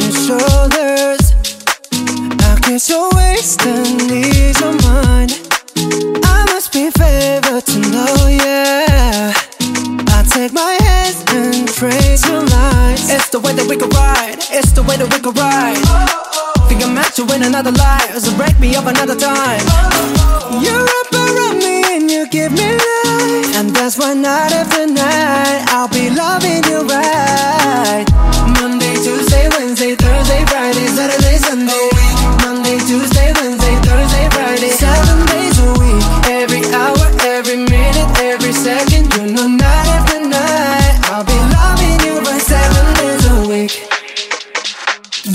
your shoulders. I guess you're wasting It's the way that we can ride. It's the way that we can ride. Think I'm meant to win another life, so break me up another time. You're around me and you give me life, and that's why night after night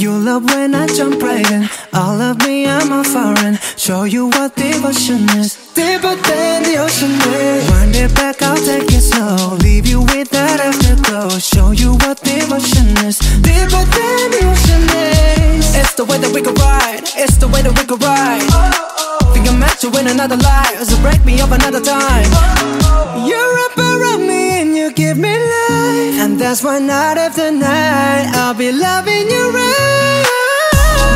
You love when I jump right in. All of me, I'm a foreign. Show you what devotion is. Deeper than the ocean is. Wind it back, I'll take it slow. Leave you with that afterglow. Show you what devotion is. Deeper than the ocean is. It's the way that we can ride. It's the way that we can ride. Think I'm meant to win another life. So break me up another time. You're and you give me life. And that's why night after night I'll be loving you right.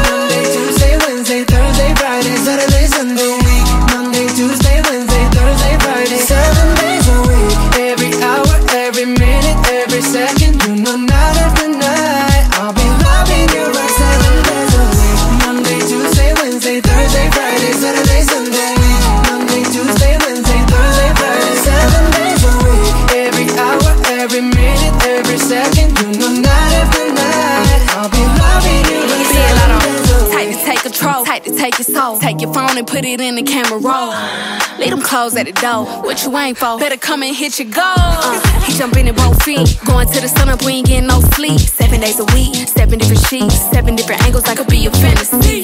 Monday, Tuesday, Wednesday, Thursday, Friday, Saturday, Sunday. Monday, Tuesday, Wednesday, Thursday, Friday. Seven days a week. Every hour, every minute, every second. You know, night after night I'll be loving you right. Seven days a week. Monday, Tuesday, Wednesday, Thursday, Friday, Saturday, Sunday. Monday, Tuesday, every minute, every second. You know, night after night I'll be loving you right. Be a lot Seven days a on. week. Tight to take control, tight to take your soul. Take your phone and put it in the camera roll. Leave them clothes at the door. What you ain't for? Better come and hit your goal. Uh, he jumping in both feet. Going to the sun up, we ain't getting no sleep. Seven days a week, seven different sheets, seven different angles. I could be your fantasy.